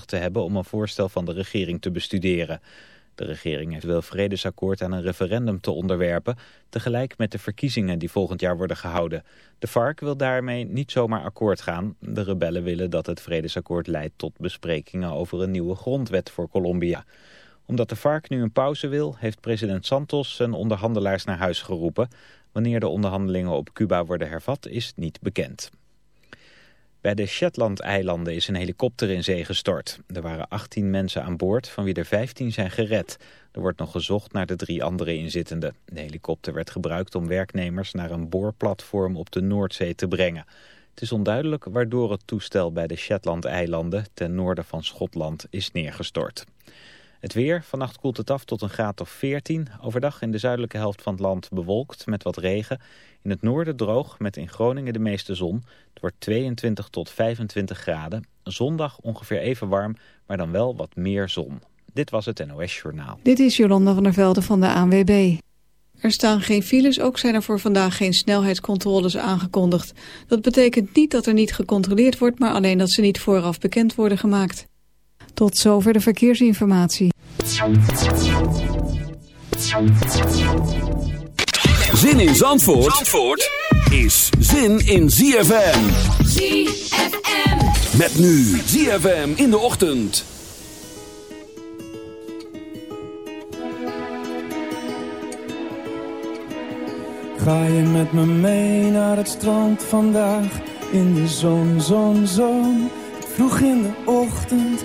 te hebben om een voorstel van de regering te bestuderen. De regering heeft wel vredesakkoord aan een referendum te onderwerpen, tegelijk met de verkiezingen die volgend jaar worden gehouden. De FARC wil daarmee niet zomaar akkoord gaan. De rebellen willen dat het vredesakkoord leidt tot besprekingen over een nieuwe grondwet voor Colombia. Omdat de FARC nu een pauze wil, heeft president Santos zijn onderhandelaars naar huis geroepen. Wanneer de onderhandelingen op Cuba worden hervat is niet bekend. Bij de Shetland-eilanden is een helikopter in zee gestort. Er waren 18 mensen aan boord, van wie er 15 zijn gered. Er wordt nog gezocht naar de drie andere inzittenden. De helikopter werd gebruikt om werknemers naar een boorplatform op de Noordzee te brengen. Het is onduidelijk waardoor het toestel bij de Shetland-eilanden ten noorden van Schotland is neergestort. Het weer, vannacht koelt het af tot een graad of 14. Overdag in de zuidelijke helft van het land bewolkt met wat regen. In het noorden droog met in Groningen de meeste zon. Het wordt 22 tot 25 graden. Zondag ongeveer even warm, maar dan wel wat meer zon. Dit was het NOS Journaal. Dit is Jolanda van der Velde van de ANWB. Er staan geen files, ook zijn er voor vandaag geen snelheidscontroles aangekondigd. Dat betekent niet dat er niet gecontroleerd wordt, maar alleen dat ze niet vooraf bekend worden gemaakt. Tot zover de verkeersinformatie. Zin in Zandvoort, Zandvoort is zin in ZFM. ZFM. Met nu ZFM in de ochtend. Ga je met me mee naar het strand vandaag? In de zon, zon, zon. Vroeg in de ochtend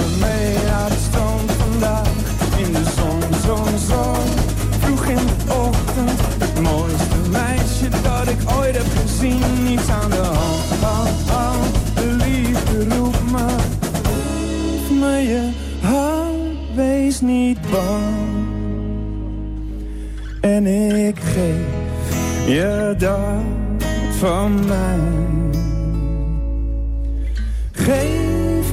Je me mee naar het strand. In de zon, zon, zon. Vroeg in de ochtend. Het mooiste meisje dat ik ooit heb gezien. Niets aan de hand, hand, hand. De liefde roept me. Geef me je hand, wees niet bang. En ik geef je dat van mij. Geef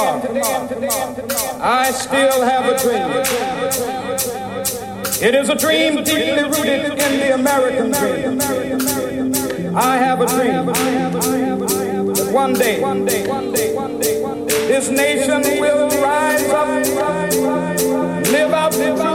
tomorrow, I still have a dream. It is a dream deeply rooted in the American dream. I have a dream that one day, this nation will rise up, live out the dream.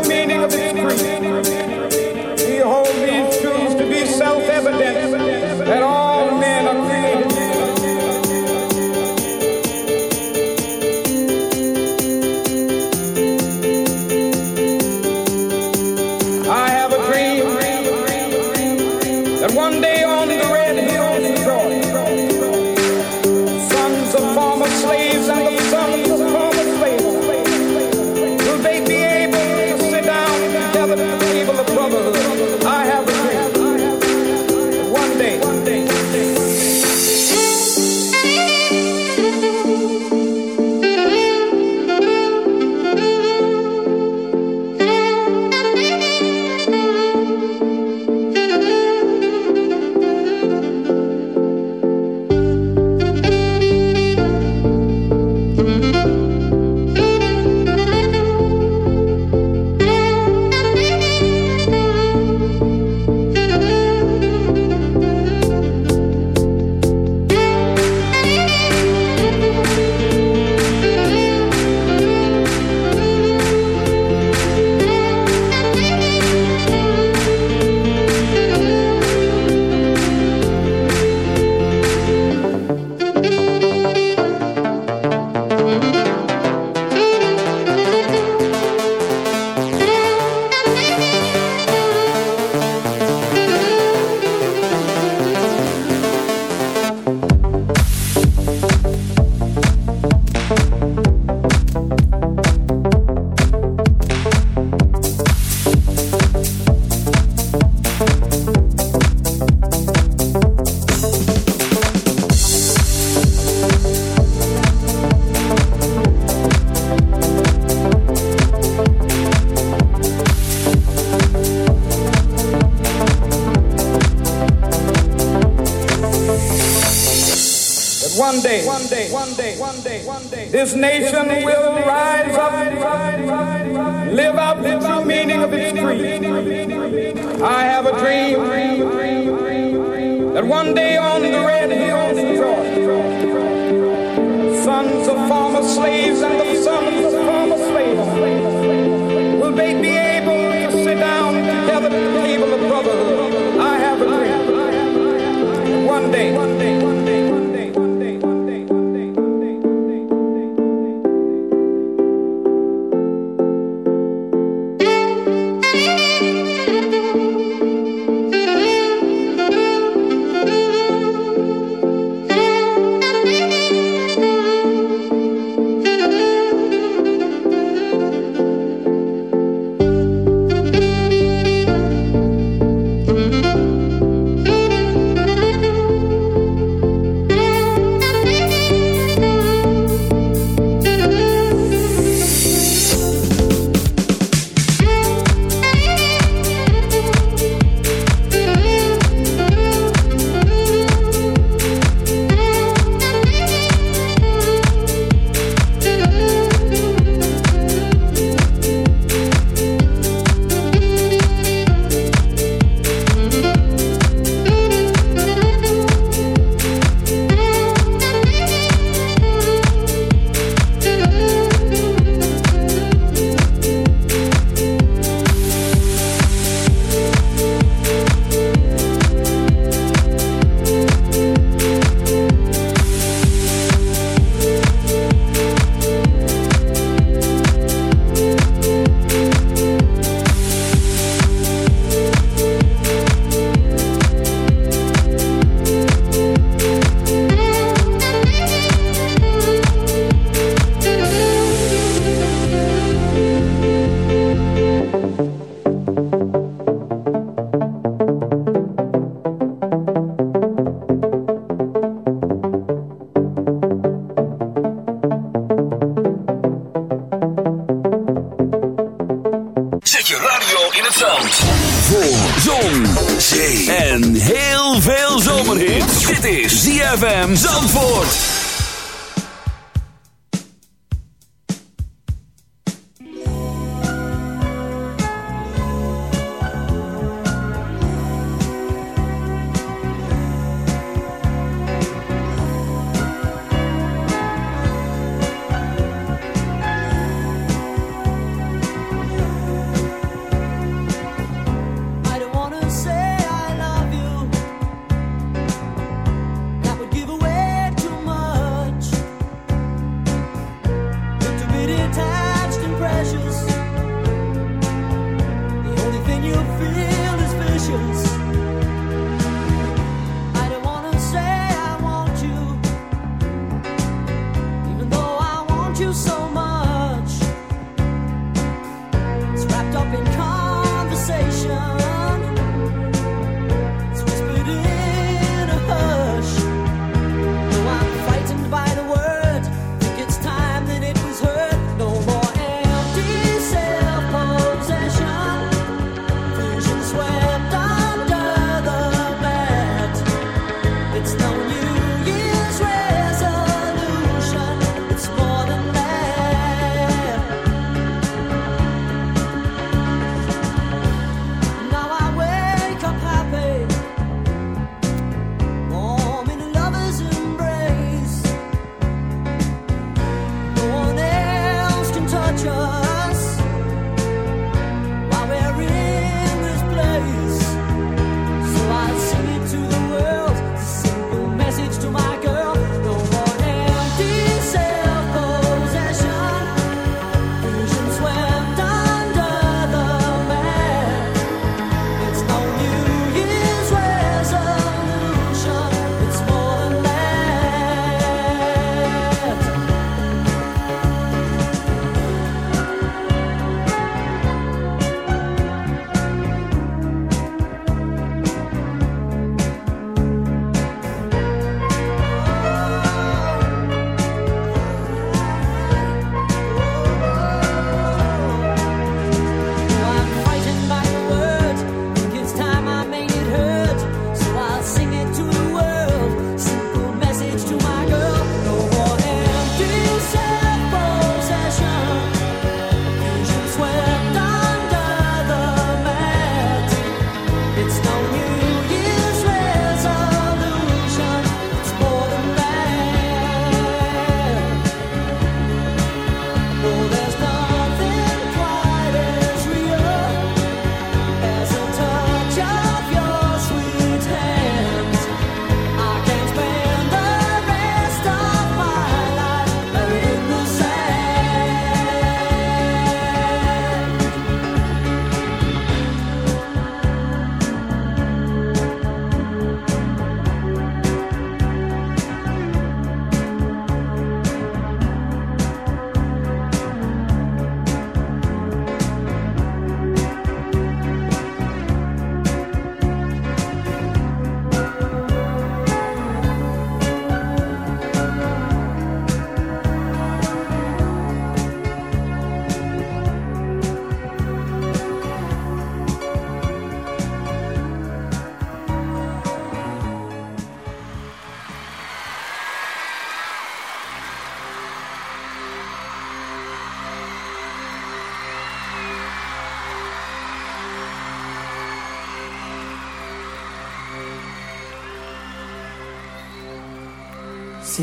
This name.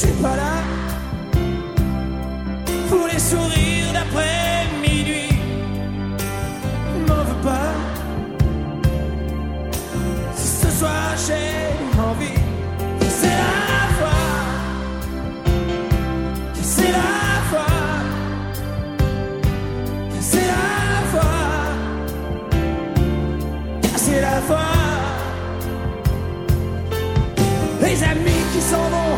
Je suis pas là pour les sourires d'après minuit. M'en veux pas. Si ce soir j'ai envie, que c'est la foi, c'est la foi, c'est la foi, c'est la foi. Les amis qui s'en vont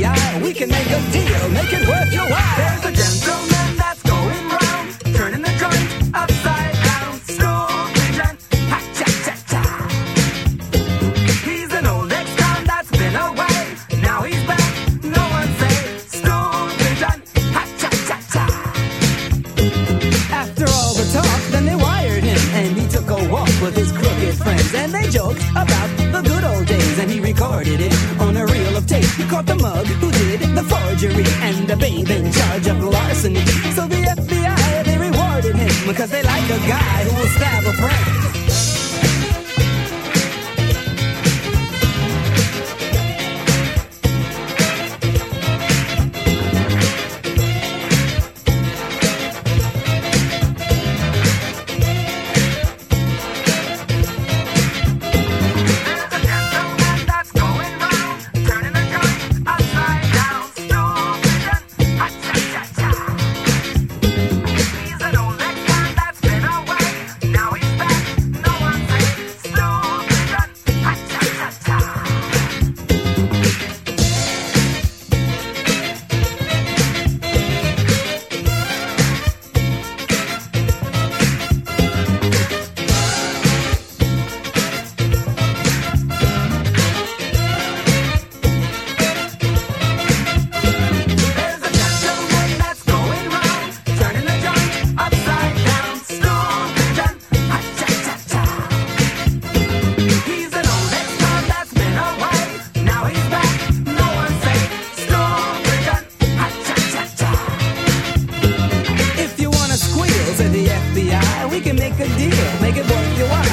We can make a deal, make it worth your while. a deal, make it worth your while.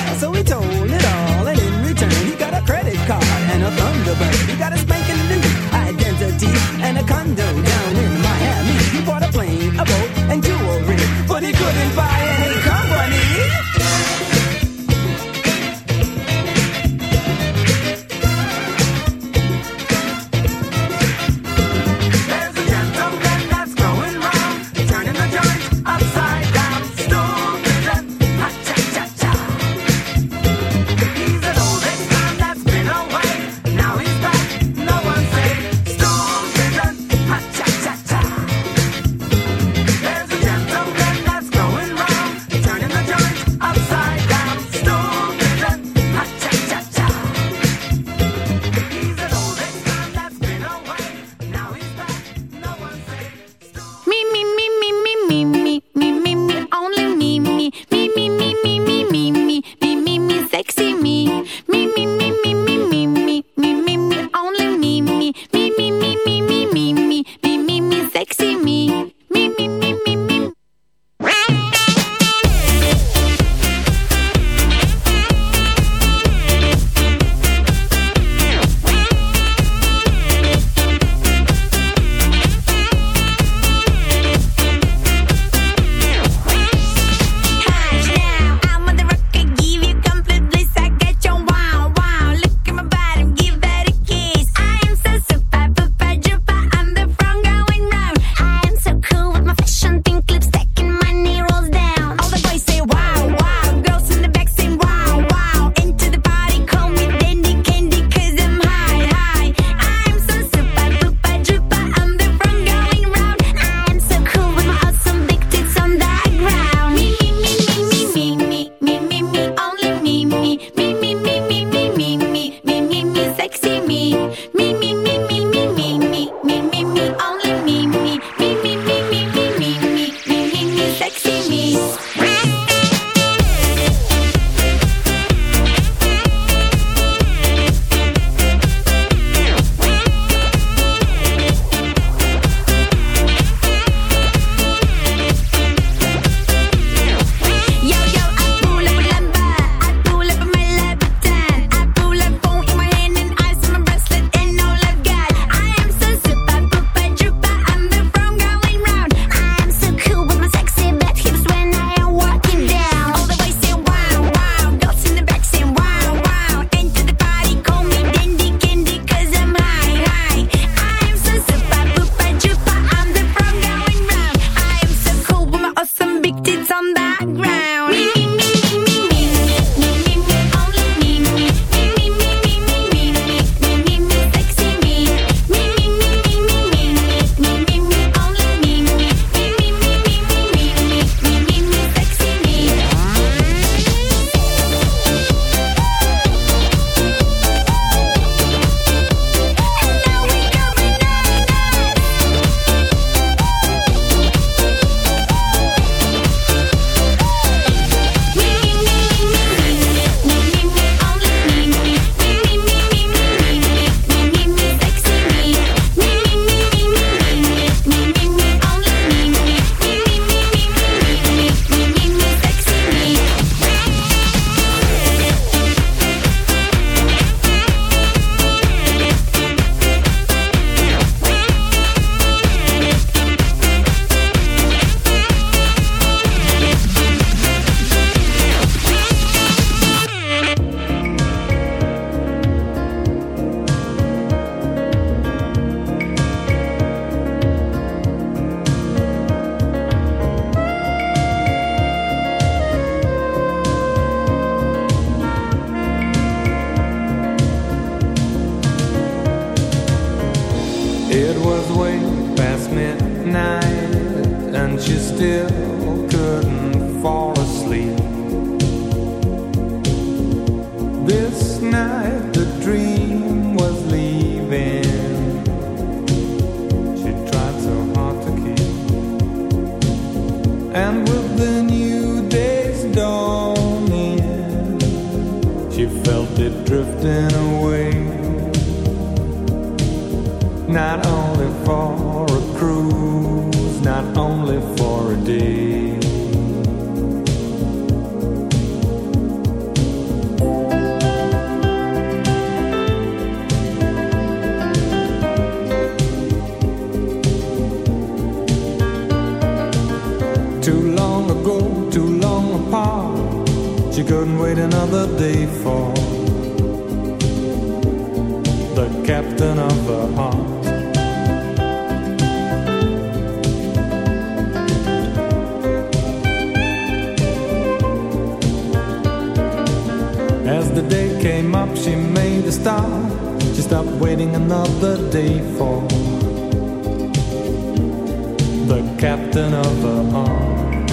the captain of the arm.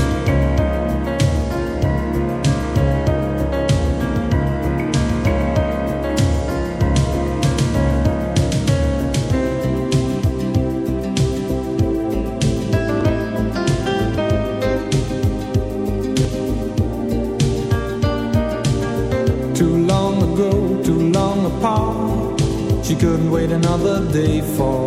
Too long ago, too long apart, she couldn't wait another day for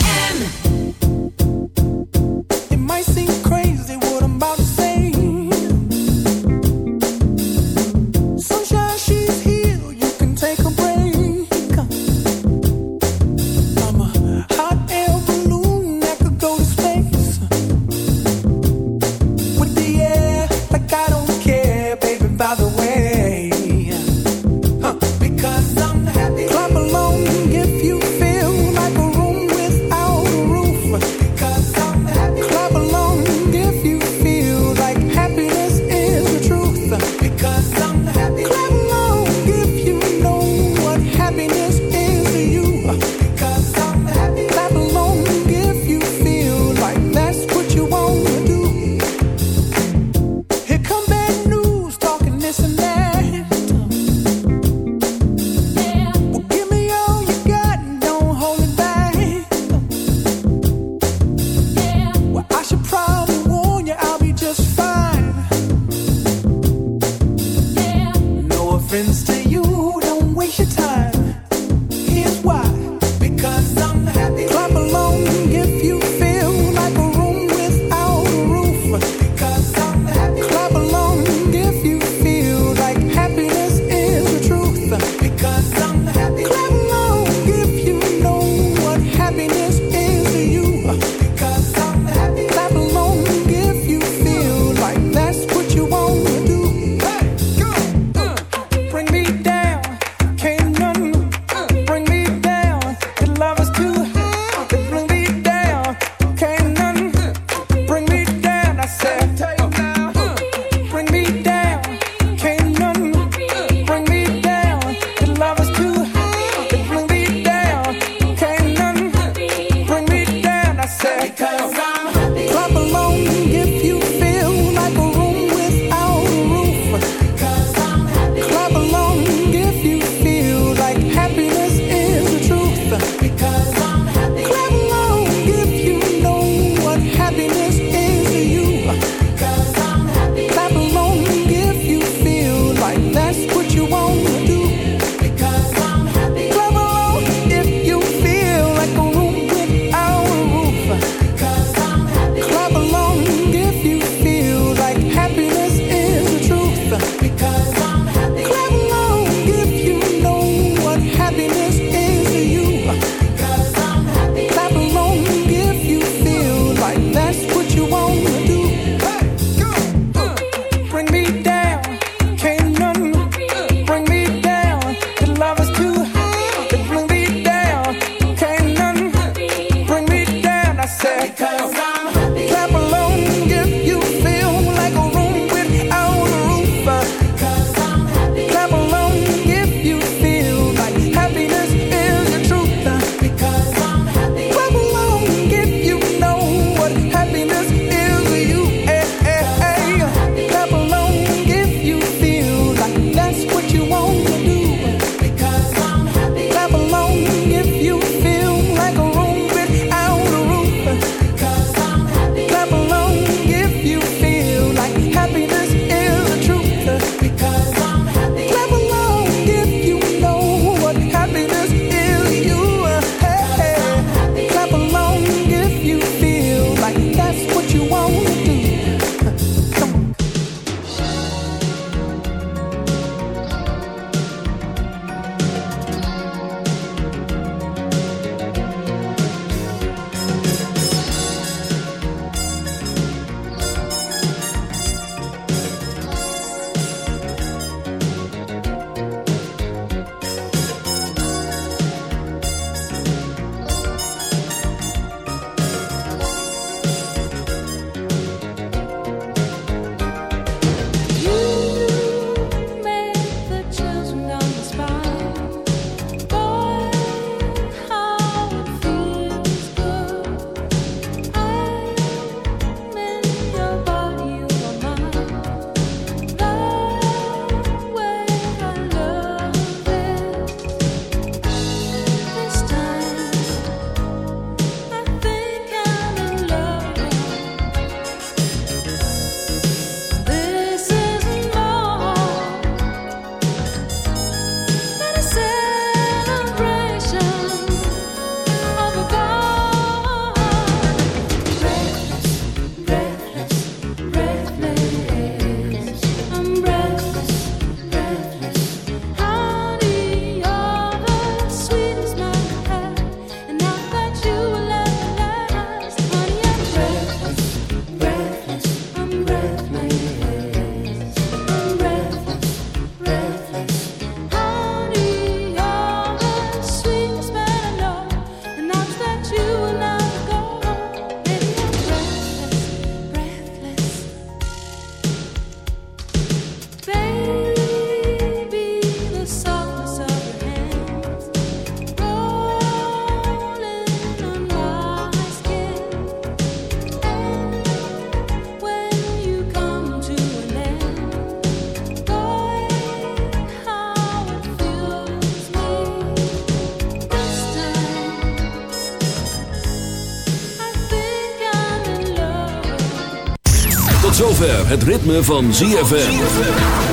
het ritme van ZFM.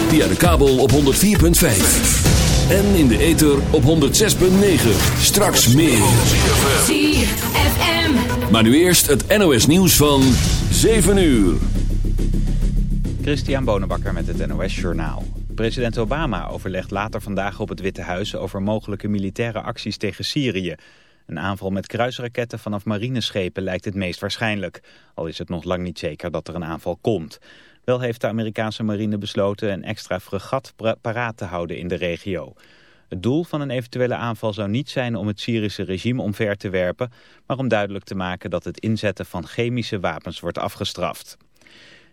Via de kabel op 104.5. En in de ether op 106.9. Straks meer. ZFM. Maar nu eerst het NOS nieuws van 7 uur. Christian Bonenbakker met het NOS Journaal. President Obama overlegt later vandaag op het Witte Huis over mogelijke militaire acties tegen Syrië. Een aanval met kruisraketten vanaf marineschepen lijkt het meest waarschijnlijk. Al is het nog lang niet zeker dat er een aanval komt. Wel heeft de Amerikaanse marine besloten een extra fregat paraat te houden in de regio. Het doel van een eventuele aanval zou niet zijn om het Syrische regime omver te werpen, maar om duidelijk te maken dat het inzetten van chemische wapens wordt afgestraft.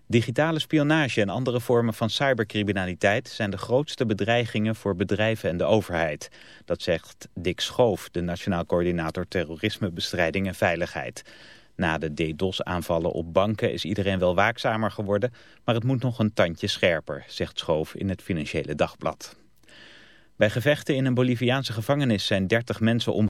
Digitale spionage en andere vormen van cybercriminaliteit zijn de grootste bedreigingen voor bedrijven en de overheid. Dat zegt Dick Schoof, de Nationaal Coördinator Terrorismebestrijding en Veiligheid. Na de DDoS-aanvallen op banken is iedereen wel waakzamer geworden, maar het moet nog een tandje scherper, zegt Schoof in het Financiële Dagblad. Bij gevechten in een Boliviaanse gevangenis zijn 30 mensen om